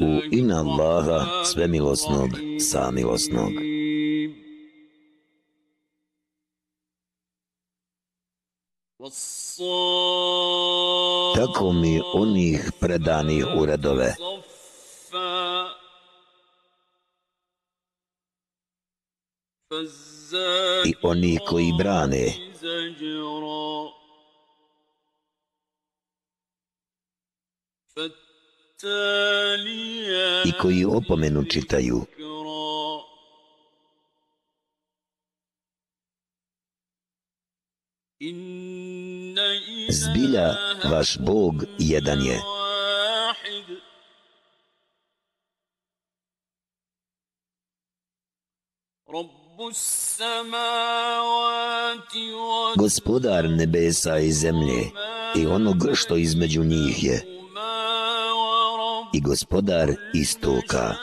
U ime Allaha, svemilosnog, samilosnog. Tako mi onih predanih uredove. I oni koji brane. I koji opomenu čitaju. Zbilja, vaš Bog jedan je. Gospodar nebesa i zemlje i onog što između njih je i gospodar istoka.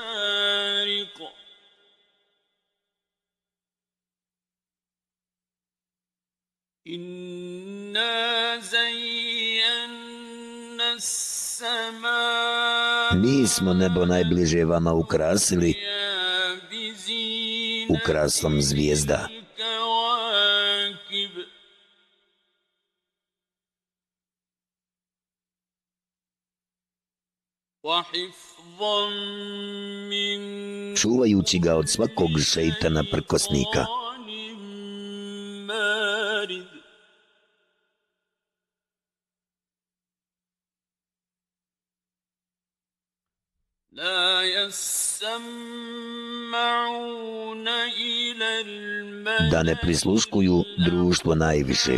Mi smo nebo najbliže vama ukrasili ukrasom zvijezda. Čuvajući ga od svakog šeitana prkosnika. da ne prisluškuju društvo najviše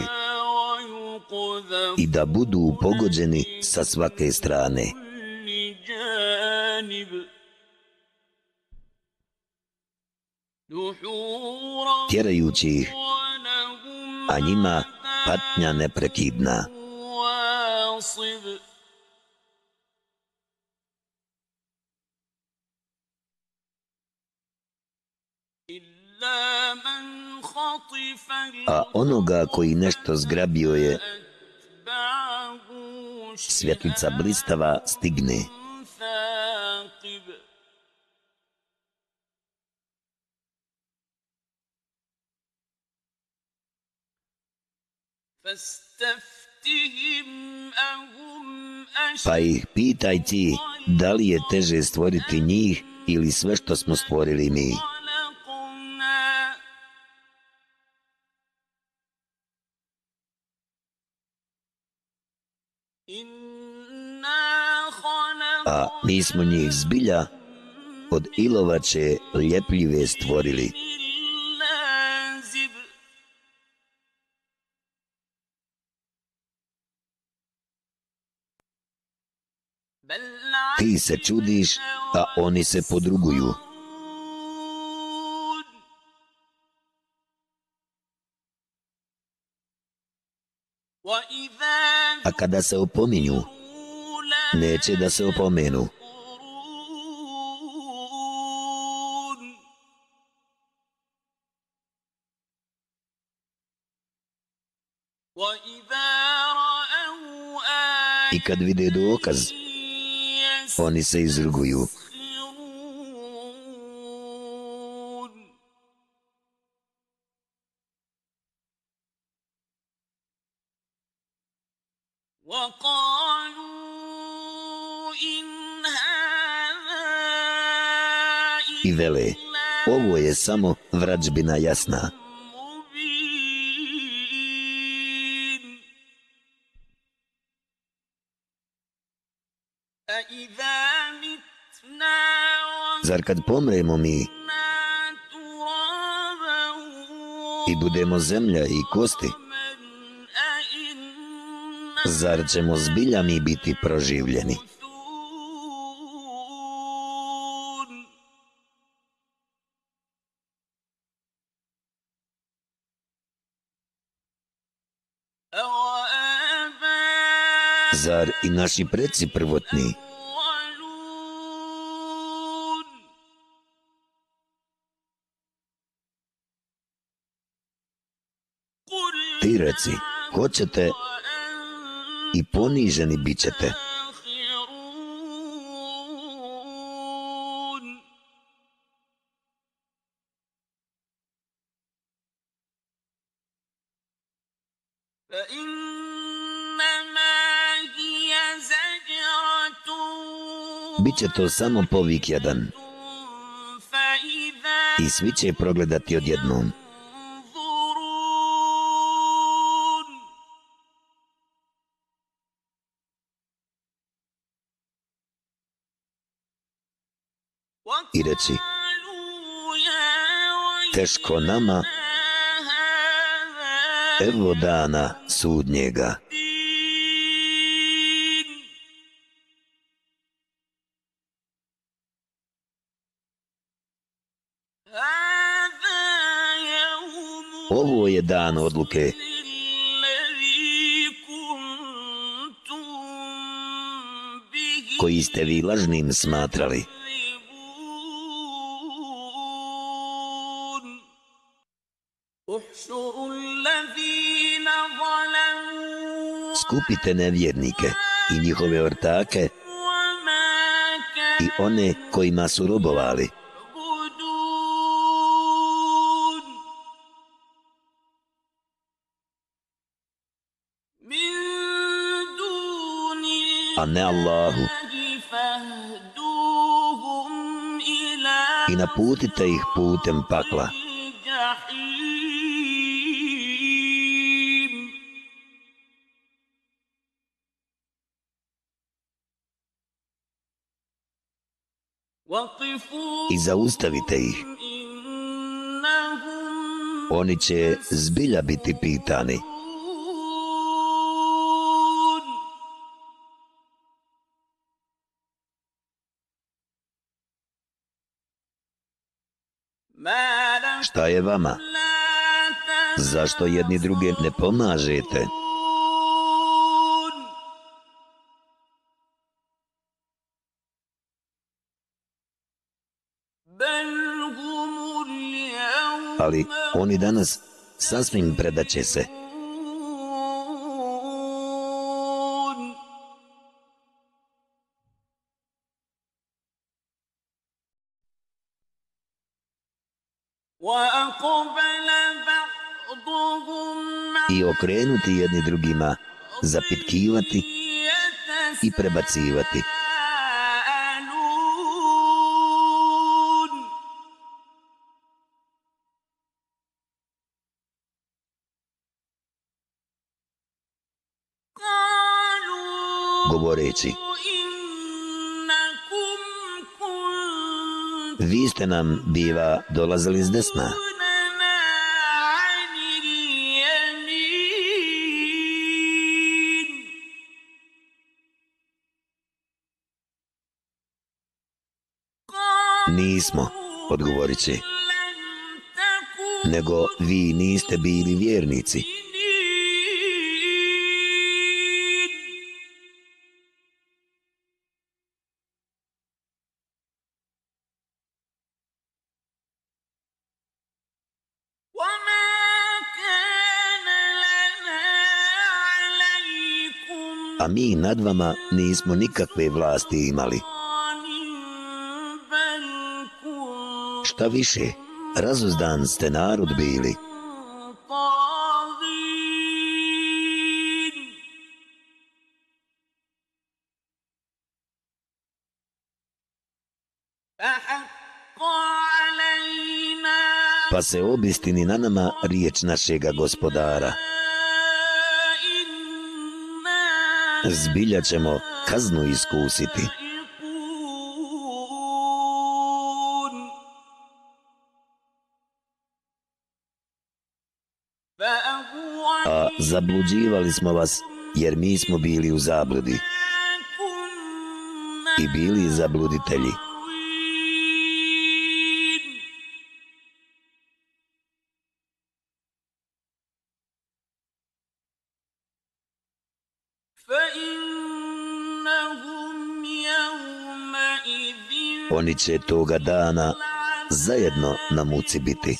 i da budu pogođeni sa svake strane. Tjerajući ih, a njima patnja neprekidna. a onoga koji nešto zgrabio je svjetlica blistava stigne. Pa ih pitaj ti da li je teže stvoriti njih ili sve što smo stvorili mi. a mi smo njih zbilja od ilovače ljepljive stvorili. Ti se čudiš, a oni se podruguju. A kada se opominju, neće da se opomenu. I kad vide dokaz, oni se izruguju. i vele, ovo je samo vrađbina jasna. Zar kad pomremo mi i budemo zemlja i kosti, zar ćemo zbiljami biti proživljeni? zar i naši preci prvotni? ti reci, hoćete i poniženi bit ćete. Biće to samo povik jedan. I svi će progledati odjednom. I reci teško nama, evo dana sudnjega. Ovo je dan odluke. koji ste vi lažnim smatrali. Skupite nevjernike i njihove ortake i one kojima su robovali. a ne Allahu. I naputite ih putem pakla. I zaustavite ih. Oni će zbilja biti pitani. Šta je vama? Zašto jedni druge ne pomažete? Ali oni danas sasvim predaće se. i okrenuti jedni drugima, zapitkivati i prebacivati. Govoreći, vi ste nam biva dolazili s desna. Nismo, odgovorit će. Nego vi niste bili vjernici. Mi nad vama nismo nikakve vlasti imali. šta više, razuzdan ste narod bili. Pa se obistini na nama riječ našega gospodara. Zbilja ćemo kaznu iskusiti. zabluđivali smo vas, jer mi smo bili u zabludi i bili zabluditelji. Oni će toga dana zajedno na muci biti.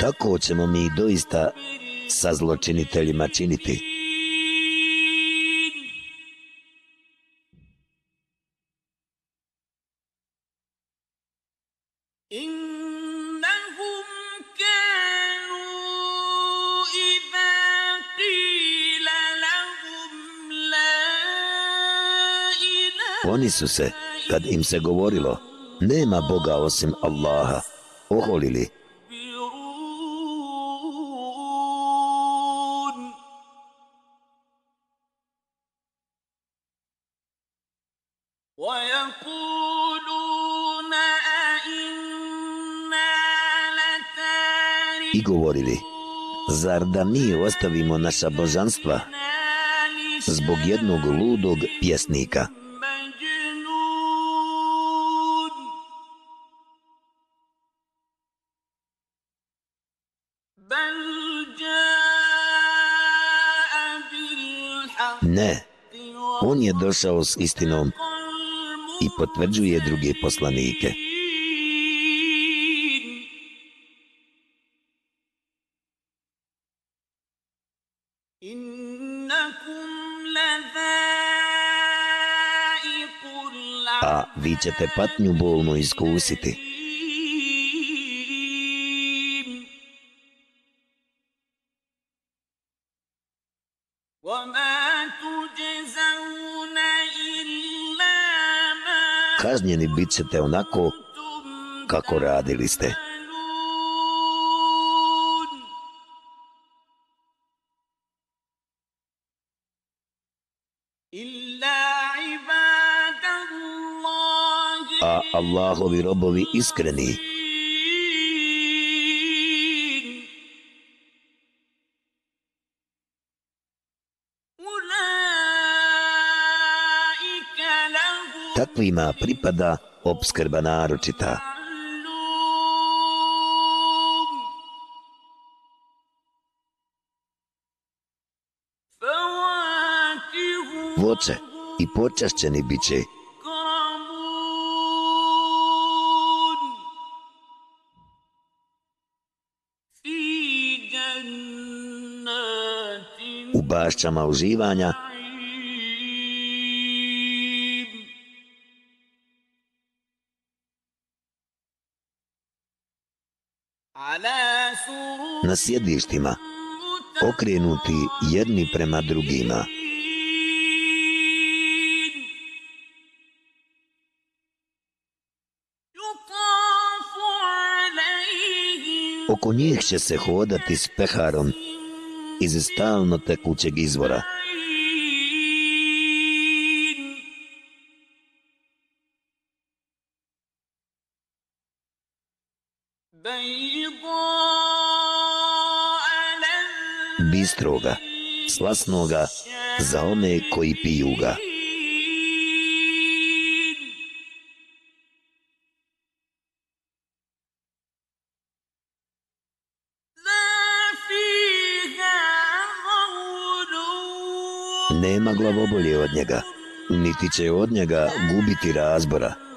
Tako ćemo mi doista sa zločiniteljima činiti. Su se, kad im se govorilo, nema Boga osim Allaha, oholili. I govorili, zar da mi ostavimo naša božanstva zbog jednog ludog pjesnika? On je došao s istinom i potvrđuje druge poslanike. A vi ćete patnju bolnu iskusiti. Kažnjeni bit ćete onako kako radili ste. A Allahovi robovi iskreni. Takvima pripada obskrba naročita. Voće i počašćeni bit će. U bašćama uživanja na sjedištima, okrenuti jedni prema drugima. Oko njih će se hodati s peharom iz stalno tekućeg izvora. Bistroga, slasnoga, za one koji piju ga. Nema glavobolje od njega, niti će od njega gubiti razbora.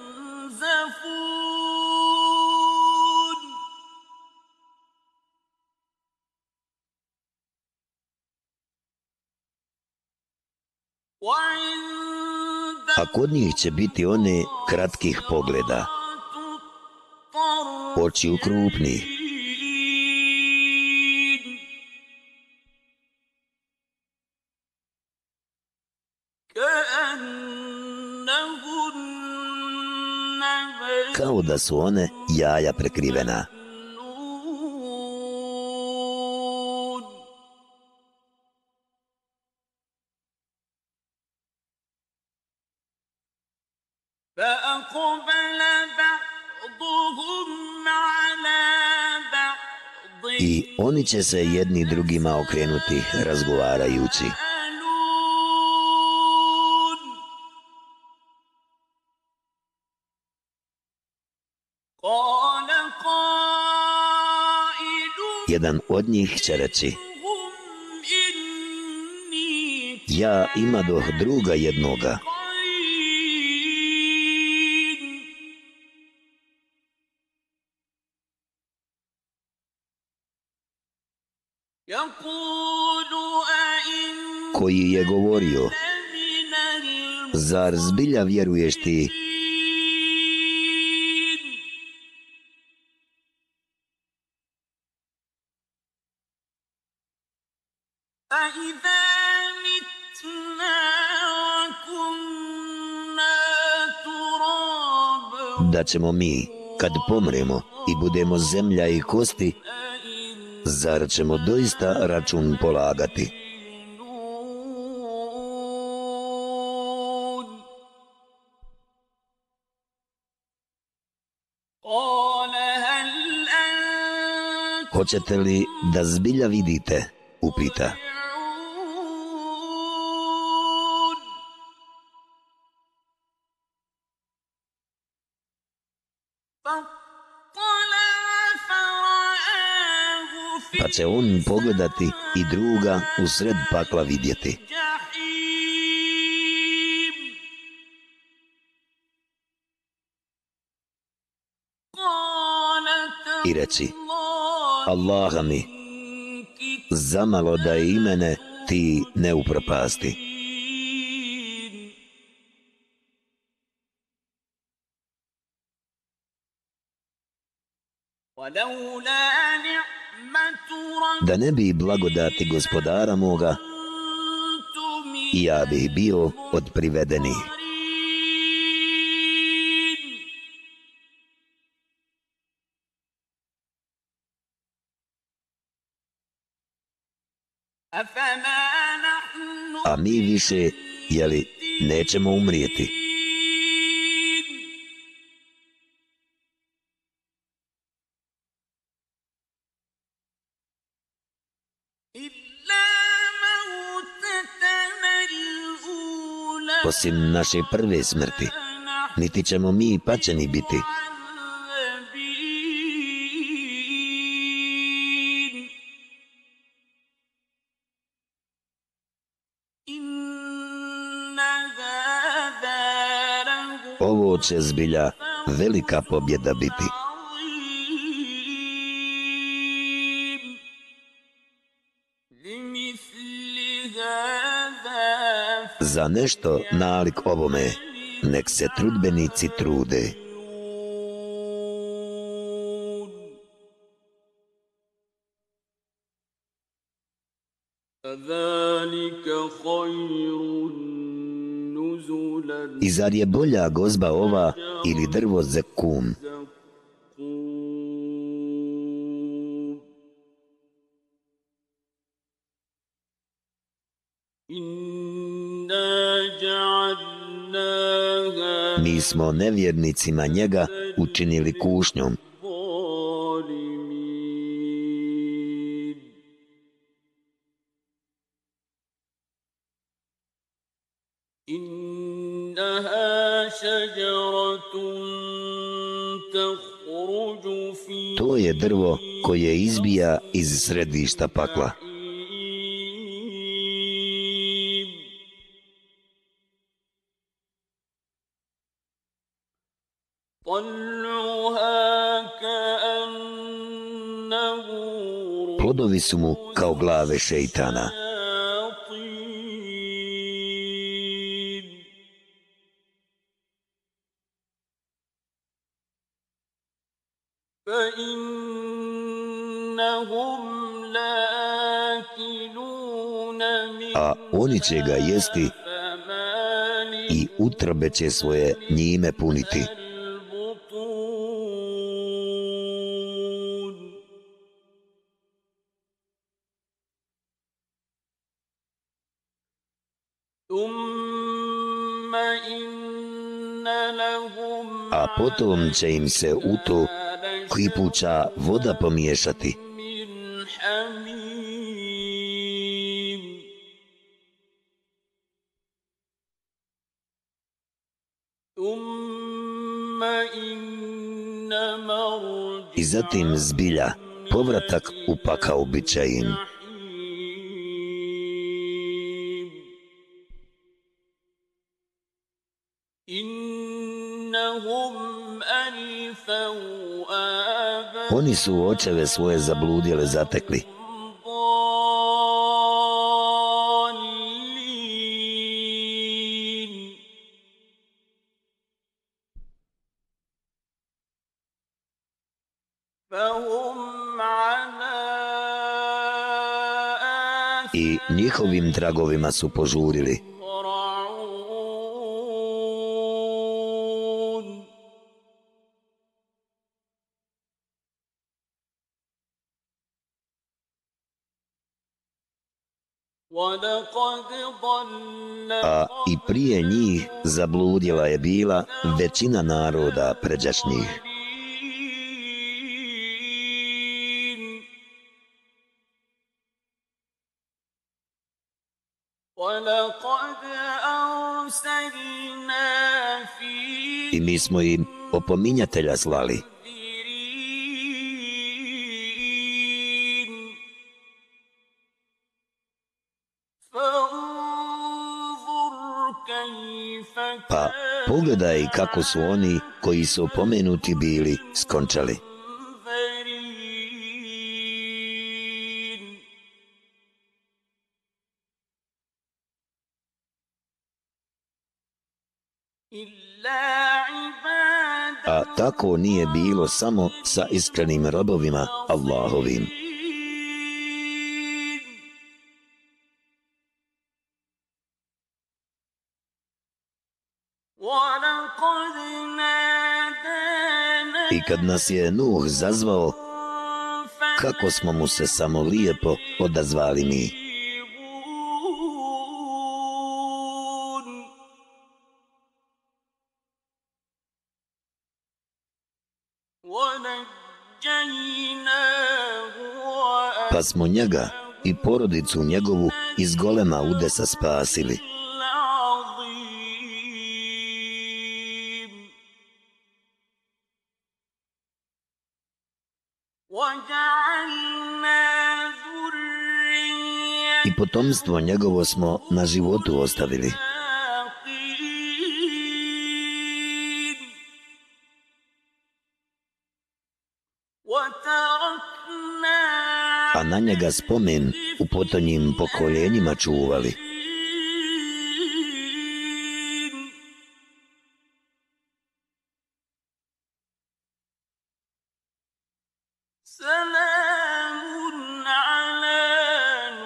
A kod njih će biti one kratkih pogleda, oči u krupni. Kao da su one jaja prekrivena. Oni će se jedni drugima okrenuti razgovarajući. Jedan od njih će reći Ja imadoh druga jednoga. Koji je govorio Zar zbilja vjeruješ ti da ćemo mi, kad pomremo i budemo zemlja i kosti, zar ćemo doista račun polagati? Hoćete li da zbilja vidite? Upita. Pa će on pogledati i druga u sred pakla vidjeti. I reci, Allaha mi, zamalo da i mene ti ne upropasti. Da ne bi blagodati gospodara moga, ja bih bio od privedenih. A mi više, jeli, nećemo umrijeti. Osim naše prve smrti, niti ćemo mi pačeni biti. Će zbilja velika pobjeda biti. Za nešto nalik ovome, nek se trudbenici trude. I zar je bolja gozba ova ili drvo zekum? Mi smo nevjernicima njega učinili kušnjom. Koje izbija iz središta pakla. Plodovi su mu kao glave šeitana. Oni će ga jesti i utrbe će svoje njime puniti. A potom će im se u to klipuća voda pomiješati. I zatim zbilja povratak u pakao bit će im. Oni su očeve svoje zabludjele zatekli. njihovim dragovima su požurili. A i prije njih zabludjela je bila većina naroda pređašnjih. I mi smo im opominjatelja slali. Pa pogledaj kako su oni koji su opomenuti bili skončali. A tako nije bilo samo sa iskrenim robovima Allahovim. I kad nas je Nuh zazvao, kako smo mu se samo lijepo odazvali mi. Pa smo njega i porodicu njegovu iz golema udesa spasili. I potomstvo njegovo smo na životu ostavili. Na njega spomen u potonjim pokoljenjima čuvali.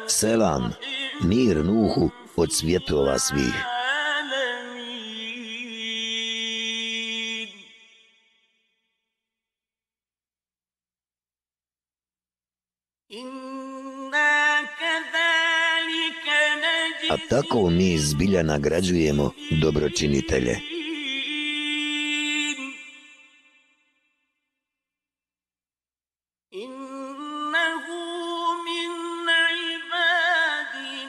Selam, mir Nuhu od svjetova svih. Mi zbilja nagrađujemo dobročinitelje.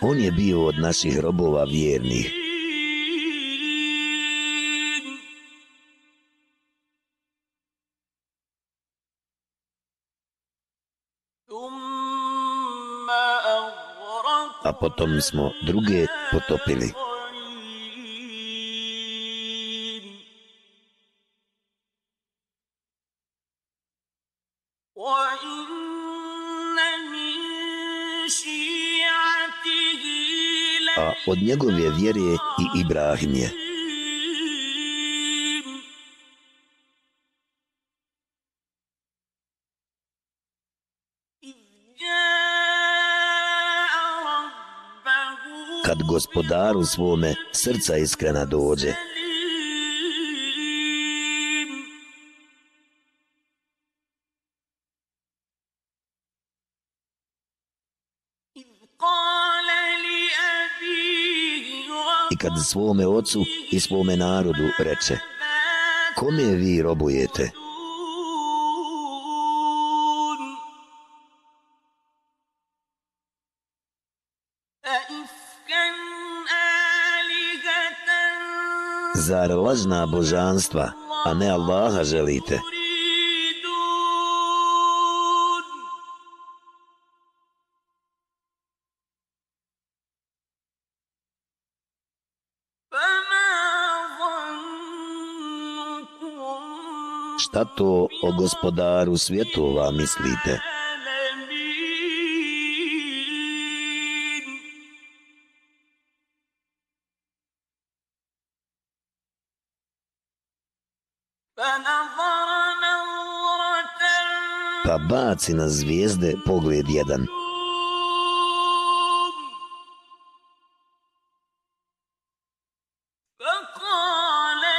On je bio od naših robova vjernih. Potom smo druge potopili. a od njegove vjere i Ibrahim je. Gospodaru svome srca iskrena dođe, I kad svome ocu i svome narodu reče Kome vi robujete? Zar lažna božanstva, a ne Allaha želite? šta to o gospodaru svjetova mislite? Baci na zvijezde pogled jedan.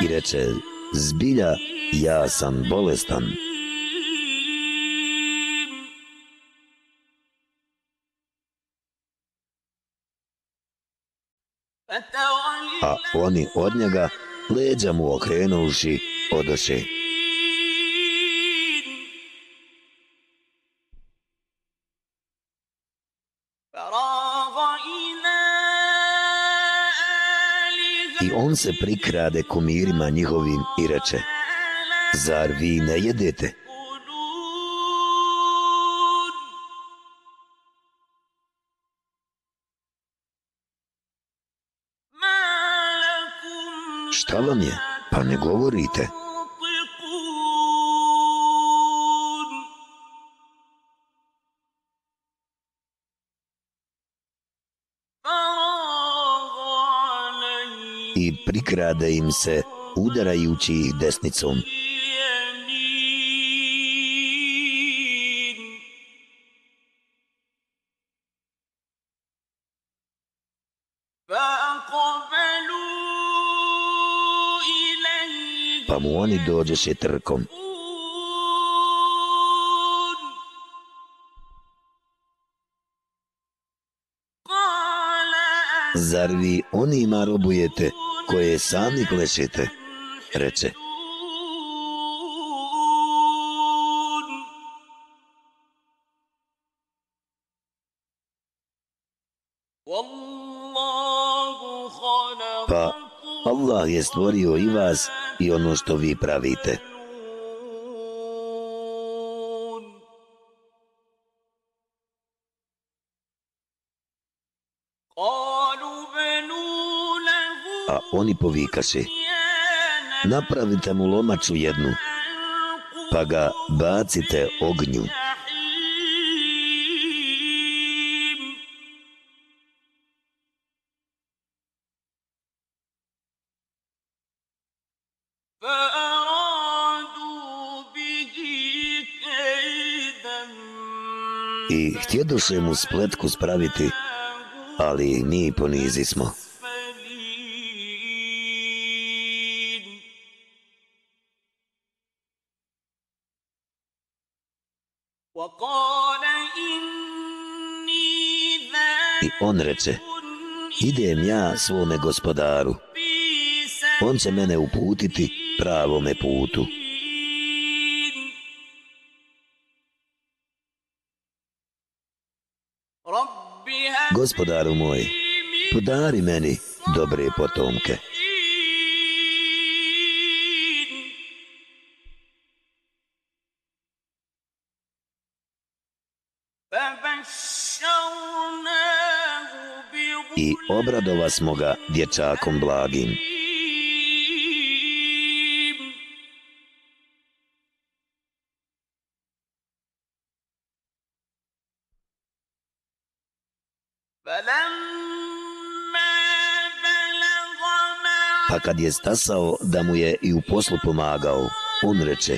I reče, zbilja, ja sam bolestan. A oni od njega, leđa mu okrenuši, odoše. On se prikrade kumirima njihovim i reče, zar vi ne jedete? Šta vam je? Pa ne govorite. I prikrade im se, udarajući ih desnicom. Pa mu oni dođeše trkom. Zar vi onima robujete koje sami klešete? Reče. Pa Allah je stvorio i vas i ono što vi pravite. Oni povikaše, napravite mu lomaču jednu, pa ga bacite ognju. I htjedoše mu spletku spraviti, ali mi ponizi on reče, idem ja svome gospodaru. On će mene uputiti pravome putu. Gospodaru moj, podari meni dobre potomke. I obradova smo ga dječakom blagim. Pa kad je stasao da mu je i u poslu pomagao, on reče,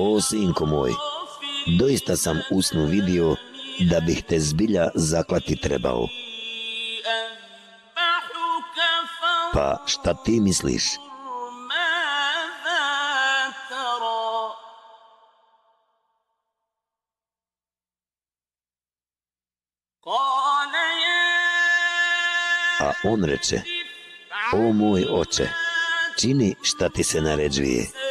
O sinko moj, doista sam usnu vidio da bih te zbilja zaklati trebao. Pa šta ti misliš? A on reče, o moj oče, čini šta ti se naređuje.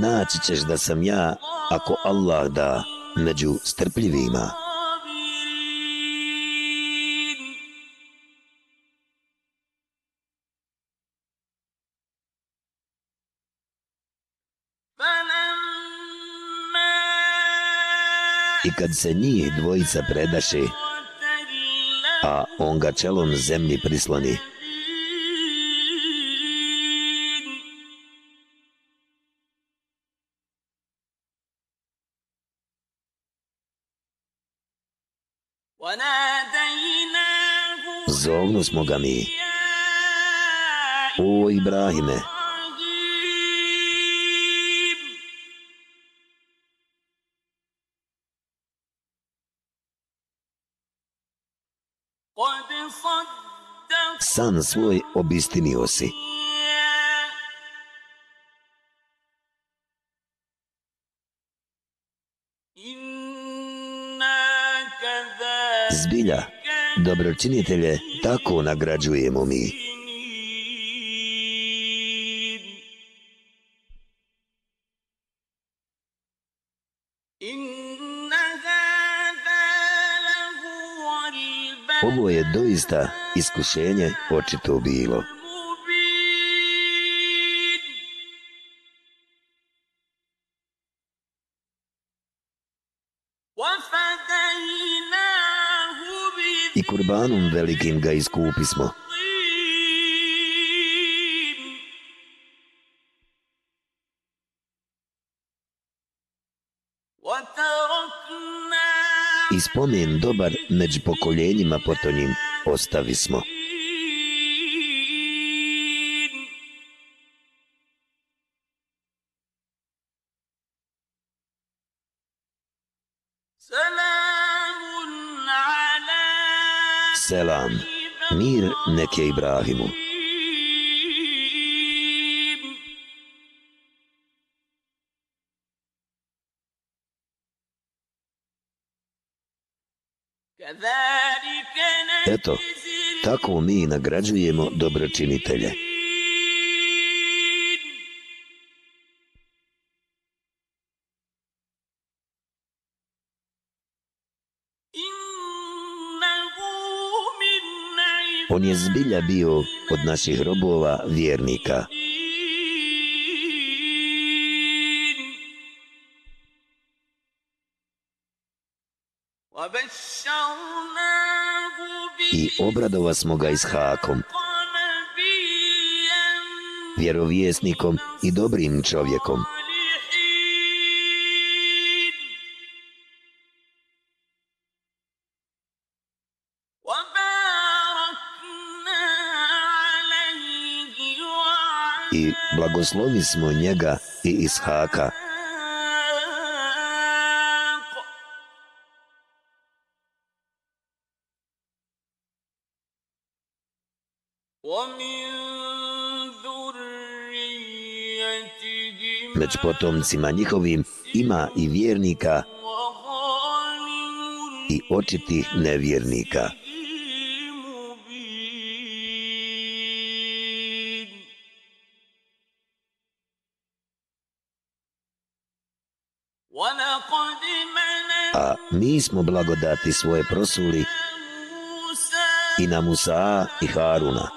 Naći ćeš da sam ja, ako Allah da, među strpljivima. I kad se njih dvojica predaše, a on ga čelom zemlji prisloni, smo ga mi. O Ibrahime, san svoj obistinio si. Zbilja, dobročinitelje tako nagrađujemo mi. Ovo je doista iskušenje očito bilo. Kurbanom velikim ga iskupismo. I spomen dobar među pokoljenjima potonjim ostavi smo. Selam, mir neke Ibrahimu. Eto, tako mi nagrađujemo dobročinitelje. On je zbilja bio od naših robova vjernika. I obradova smo ga ishakom, vjerovjesnikom i dobrim čovjekom. I blagoslovi smo njega i ishaka. Među potomcima njihovim ima i vjernika i očitih nevjernika. Mi smo blagodati svoje prosuli i na Musa i Haruna.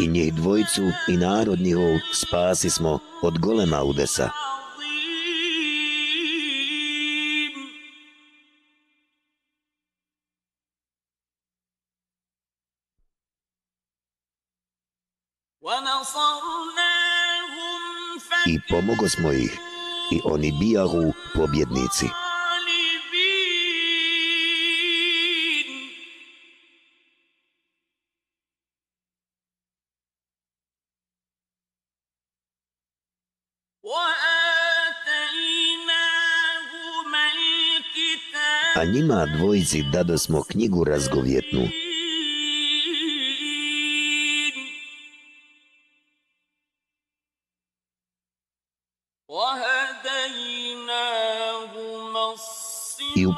I njih dvojicu i narod njihov spasi smo od golema udesa. I pomogo smo ih i oni bijahu pobjednici. A njima dvojici dado smo knjigu razgovjetnu.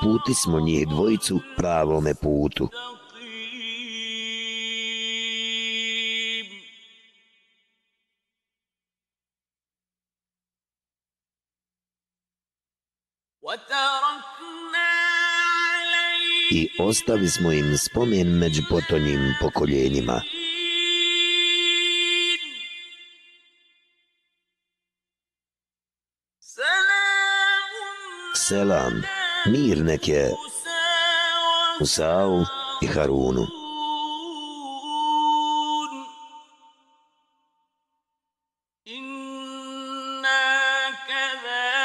Uputi smo njih dvojicu pravome putu. I ostavi smo im spomen među potonjim pokoljenjima. Selam, mir neke Usau i Harunu.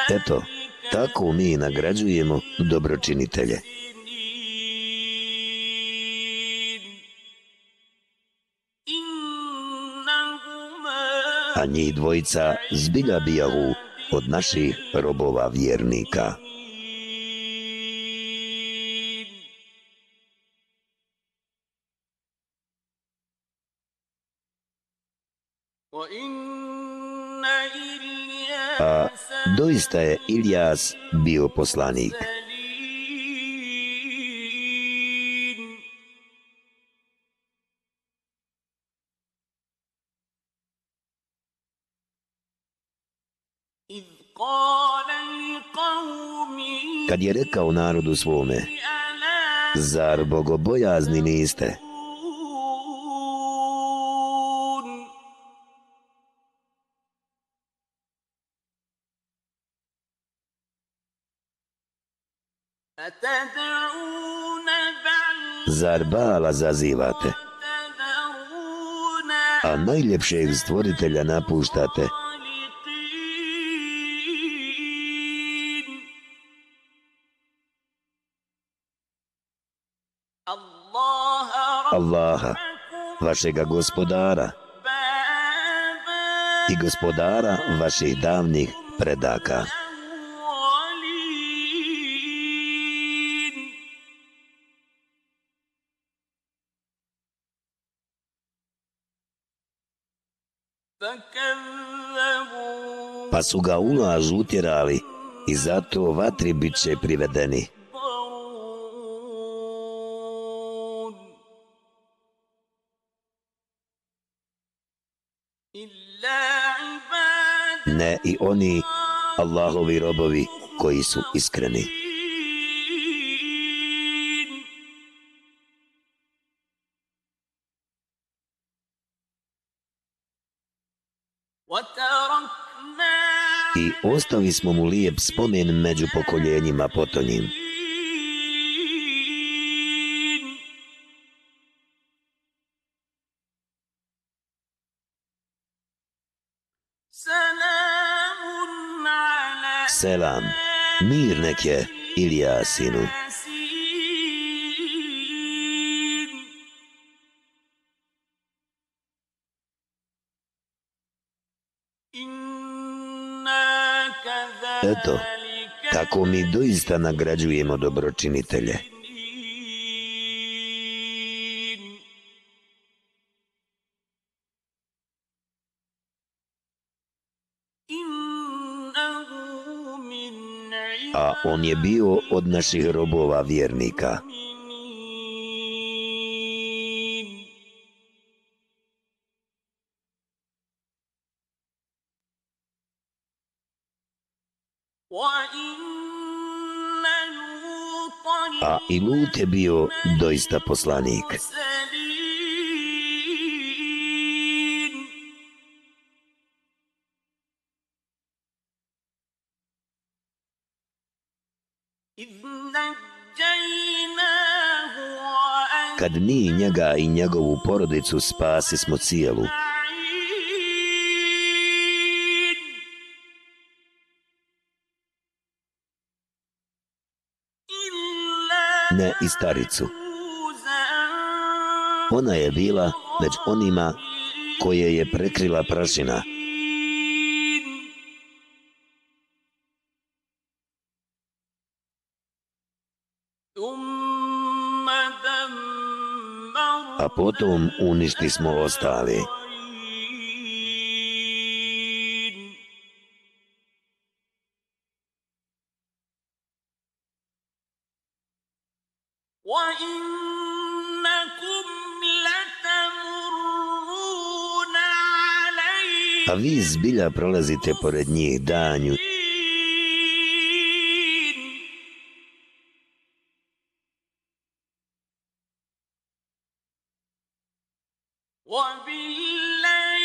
Eto, tako mi nagrađujemo dobročinitelje. A njih dvojica zbilja bijavu od naših robova vjernika. Doista je Ilijas bio poslanik. Kad je rekao narodu svome, zar bogobojazni niste? Zar bala zazivate? A najljepšeg stvoritelja napuštate? Allaha, vašega gospodara i gospodara vaših davnih predaka. Pa su ga ulaž utjerali i zato vatri bit će privedeni. Ne i oni Allahovi robovi koji su iskreni. I ostavi smo mu lijep spomen među pokoljenjima potonjim. Selam, mir nek je Ilijasinu. Eto, tako mi doista nagrađujemo dobročinitelje. A on je bio od naših robova vjernika. A i Lut je bio doista poslanik. Kad mi njega i njegovu porodicu spasi smo cijelu, ne i staricu. Ona je bila među onima koje je prekrila prašina. A potom uništi smo ostali. A vi zbilja prolazite pored njih danju.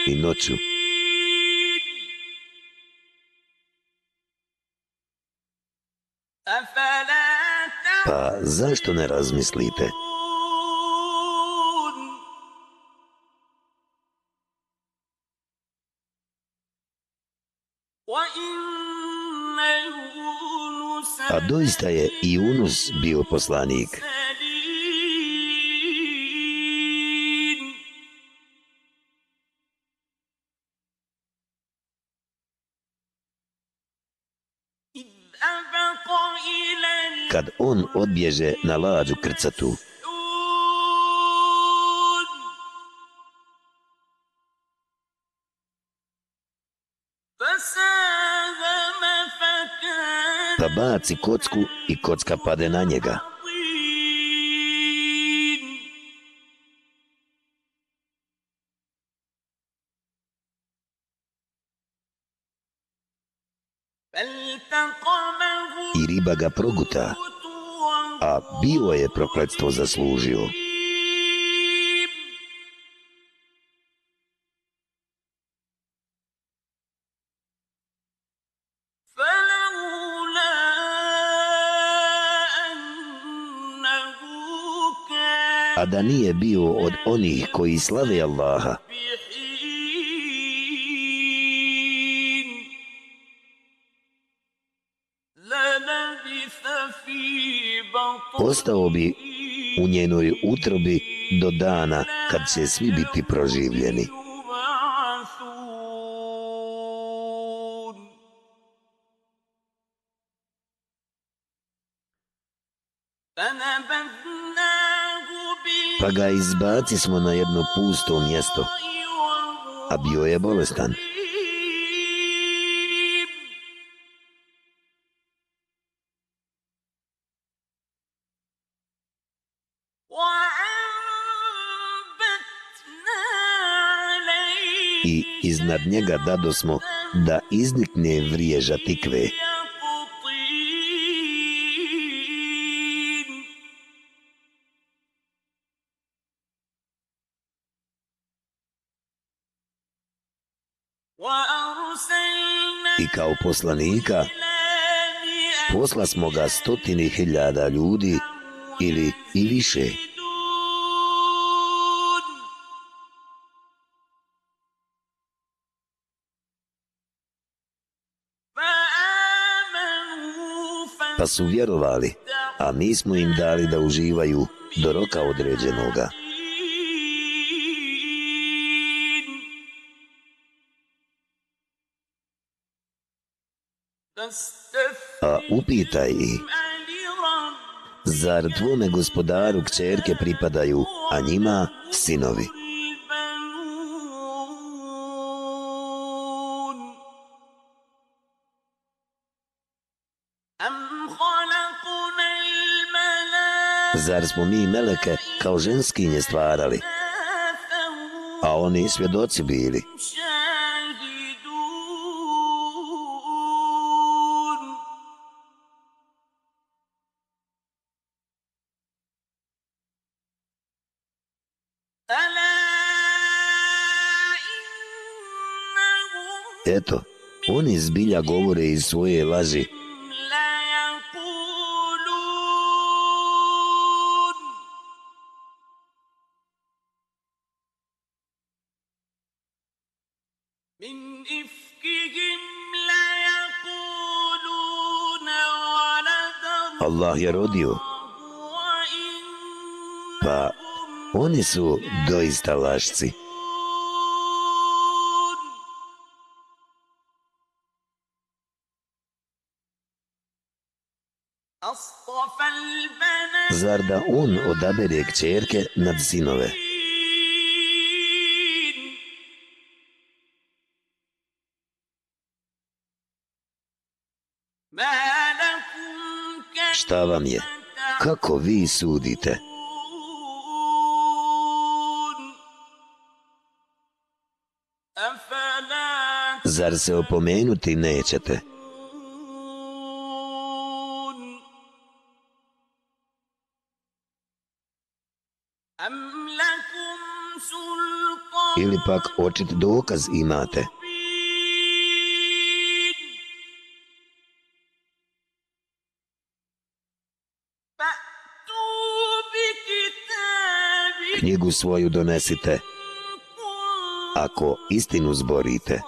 I noću. Pa zašto ne razmislite? A doista je i Unus bio poslanik. kad on odbježe na lađu krcatu. Pa baci kocku i kocka pade na njega. I riba ga proguta, a bio je prokletstvo zaslužio. a da nije bio od onih koji slave Allaha. Ostao bi u njenoj utrobi do dana kad će svi biti proživljeni. pa ga izbaci smo na jedno pusto mjesto, a bio je bolestan. Iznad njega dadosmo da iznikne vriježa tikve. i kao poslanika posla smo ga stotini hiljada ljudi ili i više. Pa su vjerovali, a mi smo im dali da uživaju do roka određenoga. A upitaj ih, zar tvome gospodaru kćerke pripadaju, a njima sinovi? Zar smo mi meleke kao ženskinje stvarali, a oni svjedoci bili? Eto, oni zbilja govore iz svoje laži. Je rodio. Pa oni su doista lašci. Zar da on odabere kćerke nad sinove? Šta vam je? Kako vi sudite? Zar se opomenuti nećete? ili pak očit dokaz imate. Knjigu svoju donesite, ako istinu zborite.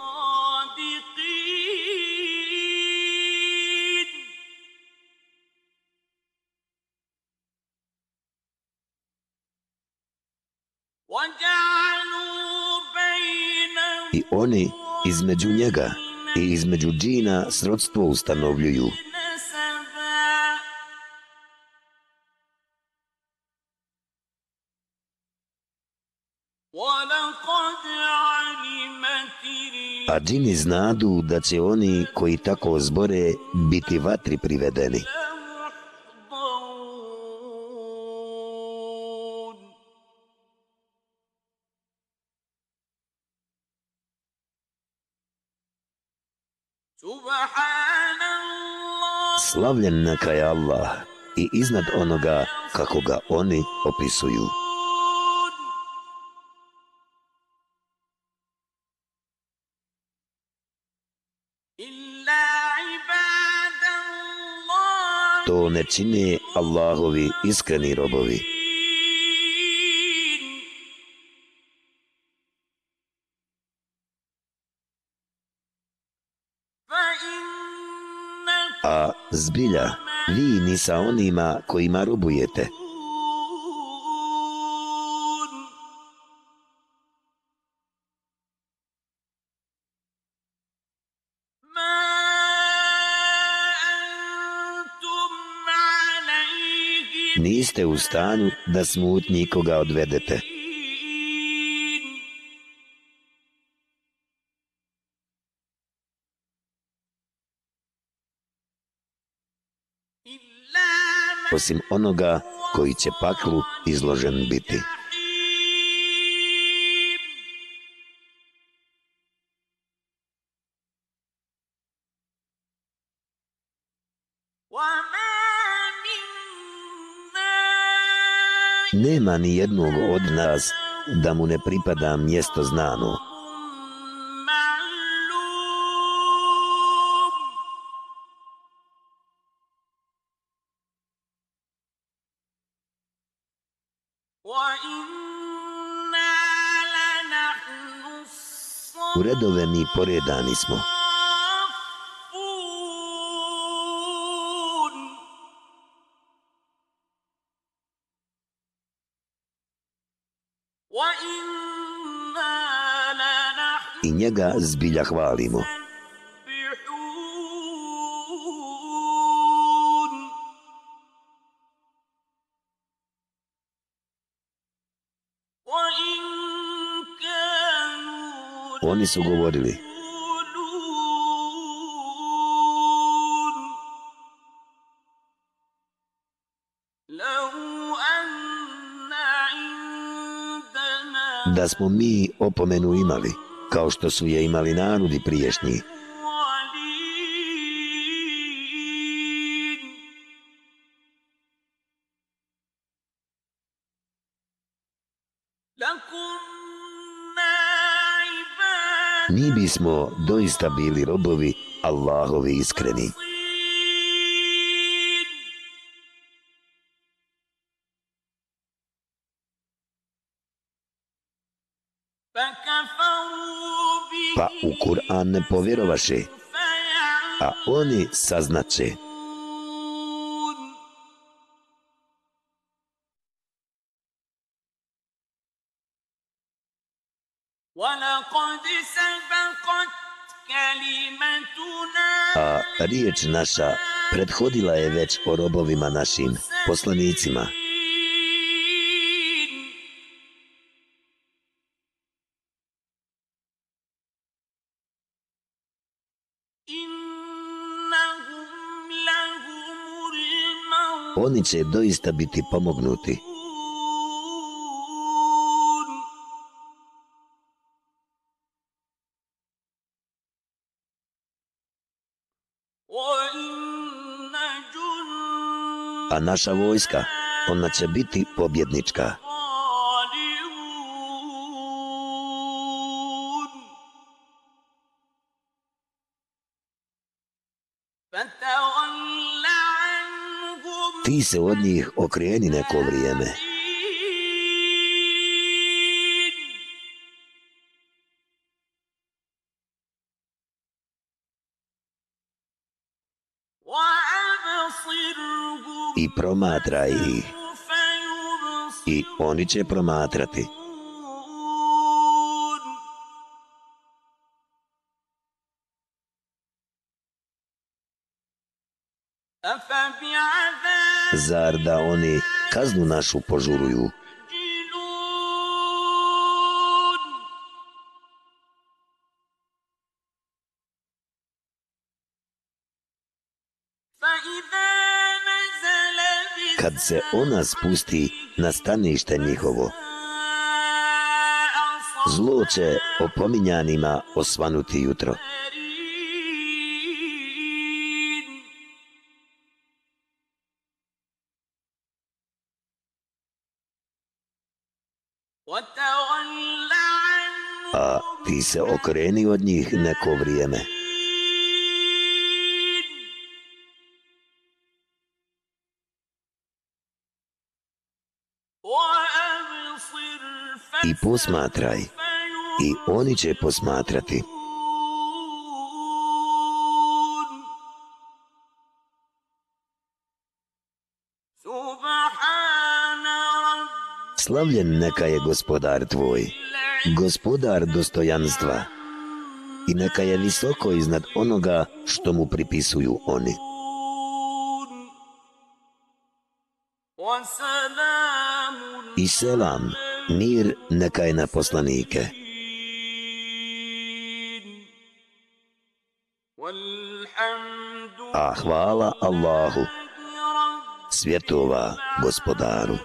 I oni između njega i između džina srodstvo ustanovljuju. Džini znadu da će oni koji tako zbore biti vatri privedeni. Slavljen neka je Allah i iznad onoga kako ga oni opisuju. To ne čine Allahovi iskreni robovi. A zbilja, vi ni sa onima kojima robujete. Niste u stanju da smutnji koga odvedete. osim onoga koji će paklu izložen biti. Nema ni jednog od nas da mu ne pripada mjesto znano. U redove mi poredani smo. I njega zbilja hvalimo. Oni su govorili, da smo mi opomenu imali, kao što su je imali narodi priješnji. mi bismo doista bili robovi Allahovi iskreni. Kur'an ne povjerovaše, a oni saznače. A riječ naša prethodila je već o robovima našim, poslanicima. Oni će doista biti pomognuti. a naša vojska, ona će biti pobjednička. Ti se od njih okreni neko vrijeme. i promatra ih. I oni će promatrati. zar da oni kaznu našu požuruju? Kad se ona spusti na stanište njihovo, zlo će opominjanima osvanuti jutro. Ti se okreni od njih neko vrijeme. I posmatraj, i oni će posmatrati. Slavljen neka je gospodar tvoj, gospodar dostojanstva, i neka je visoko iznad onoga što mu pripisuju oni. I selam, mir neka je na poslanike. A hvala Allahu, svjetova gospodaru.